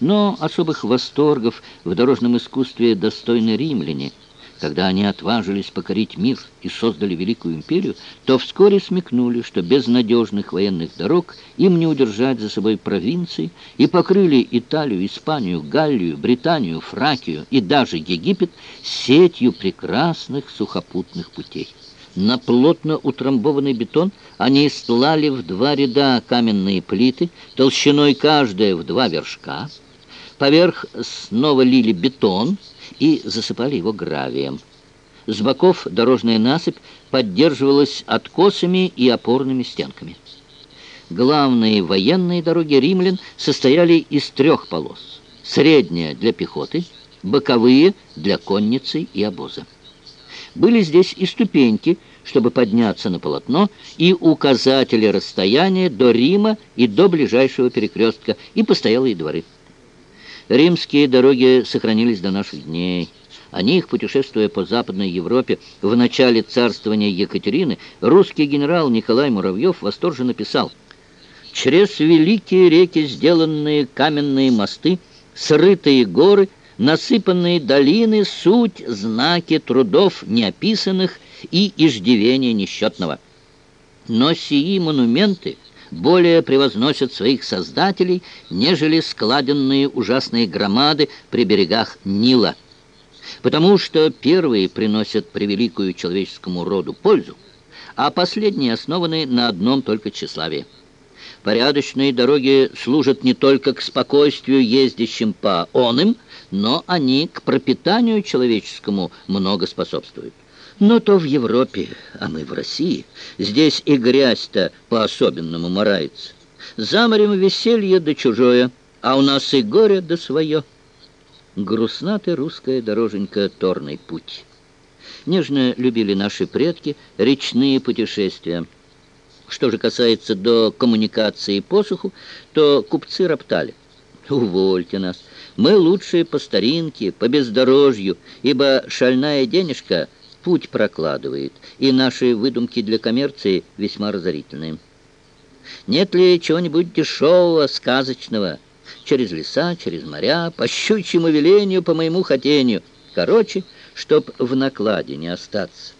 Но особых восторгов в дорожном искусстве достойны римляне. Когда они отважились покорить мир и создали Великую империю, то вскоре смекнули, что без надежных военных дорог им не удержать за собой провинции, и покрыли Италию, Испанию, Галлию, Британию, Фракию и даже Египет сетью прекрасных сухопутных путей. На плотно утрамбованный бетон они стлали в два ряда каменные плиты, толщиной каждая в два вершка. Поверх снова лили бетон и засыпали его гравием. С боков дорожная насыпь поддерживалась откосами и опорными стенками. Главные военные дороги римлян состояли из трех полос. Средняя для пехоты, боковые для конницы и обоза. Были здесь и ступеньки, чтобы подняться на полотно, и указатели расстояния до Рима и до ближайшего перекрестка, и постоялые дворы. Римские дороги сохранились до наших дней. О них, путешествуя по Западной Европе в начале царствования Екатерины, русский генерал Николай Муравьев восторженно писал «Через великие реки сделанные каменные мосты, срытые горы, насыпанные долины, суть знаки трудов неописанных и иждивения несчетного. Но сии монументы более превозносят своих создателей, нежели складенные ужасные громады при берегах Нила. Потому что первые приносят превеликую человеческому роду пользу, а последние основаны на одном только тщеславии. Порядочные дороги служат не только к спокойствию ездящим по оным, но они к пропитанию человеческому много способствуют. Но то в Европе, а мы в России. Здесь и грязь-то по-особенному морается. За морем веселье да чужое, а у нас и горе да свое. Грустна ты, русская дороженька, торный путь. Нежно любили наши предки речные путешествия. Что же касается до коммуникации посуху, то купцы роптали. Увольте нас, мы лучшие по старинке, по бездорожью, ибо шальная денежка — путь прокладывает, и наши выдумки для коммерции весьма разорительные. Нет ли чего-нибудь дешевого, сказочного? Через леса, через моря, по щучьему велению, по моему хотению. Короче, чтоб в накладе не остаться.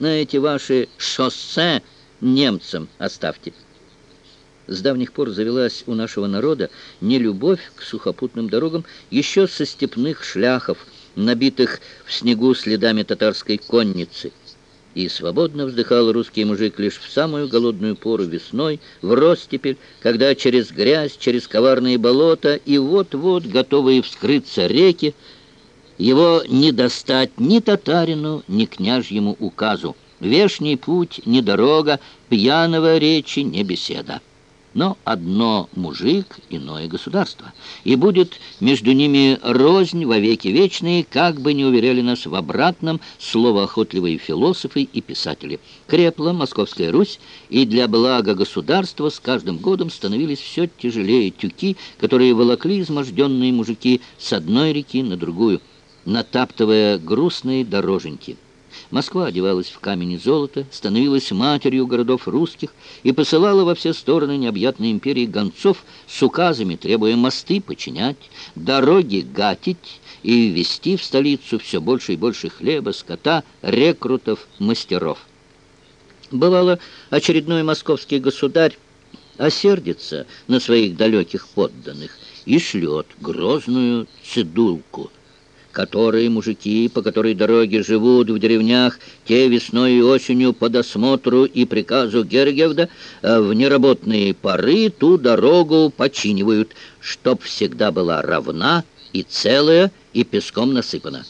На эти ваши шоссе немцам оставьте. С давних пор завелась у нашего народа нелюбовь к сухопутным дорогам еще со степных шляхов – набитых в снегу следами татарской конницы. И свободно вздыхал русский мужик лишь в самую голодную пору весной, в ростепель, когда через грязь, через коварные болота и вот-вот готовые вскрыться реки, его не достать ни татарину, ни княжьему указу. Вешний путь, не дорога, пьяного речи, не беседа. Но одно мужик, иное государство. И будет между ними рознь во веки вечные, как бы не уверяли нас в обратном словоохотливые философы и писатели. Крепла Московская Русь, и для блага государства с каждым годом становились все тяжелее тюки, которые волокли изможденные мужики с одной реки на другую, натаптывая грустные дороженьки. Москва одевалась в камень и золото, становилась матерью городов русских и посылала во все стороны необъятной империи гонцов с указами, требуя мосты починять, дороги гатить и ввести в столицу все больше и больше хлеба, скота, рекрутов, мастеров. Бывало, очередной московский государь осердится на своих далеких подданных и шлет грозную цедулку – которые мужики, по которой дороги живут в деревнях, те весной и осенью по досмотру и приказу Гергевда э, в неработные поры ту дорогу починивают, чтоб всегда была равна и целая, и песком насыпана.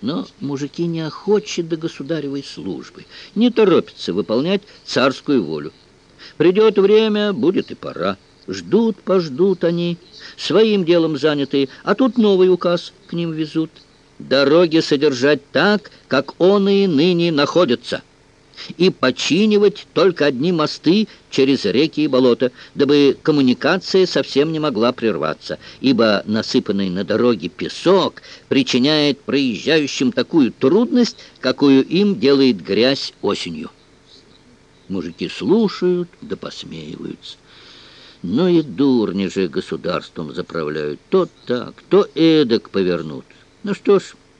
Но мужики не охочи до государевой службы, не торопятся выполнять царскую волю. Придет время, будет и пора. Ждут, пождут они, своим делом заняты, а тут новый указ к ним везут. Дороги содержать так, как он и ныне находятся, и починивать только одни мосты через реки и болота, дабы коммуникация совсем не могла прерваться, ибо насыпанный на дороге песок причиняет проезжающим такую трудность, какую им делает грязь осенью. Мужики слушают да посмеиваются. Ну и дурни же государством заправляют. То так, то эдак повернут. Ну что ж...